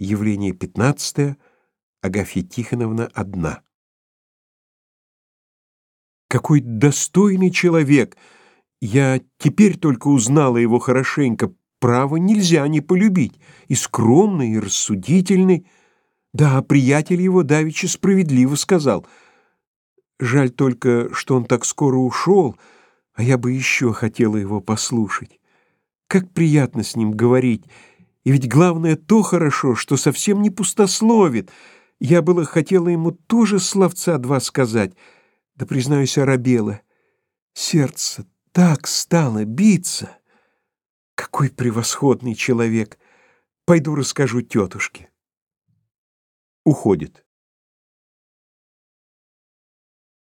Явление пятнадцатое. Агафья Тихоновна одна. Какой достойный человек! Я теперь только узнала его хорошенько. Право, нельзя не полюбить. И скромный, и рассудительный. Да, приятель его давеча справедливо сказал. Жаль только, что он так скоро ушел, а я бы еще хотела его послушать. Как приятно с ним говорить. И ведь главное то хорошо, что совсем не пустословит. Я было хотела ему тоже словца два сказать, да, признаюсь, оробела. Сердце так стало биться. Какой превосходный человек! Пойду расскажу тетушке. Уходит.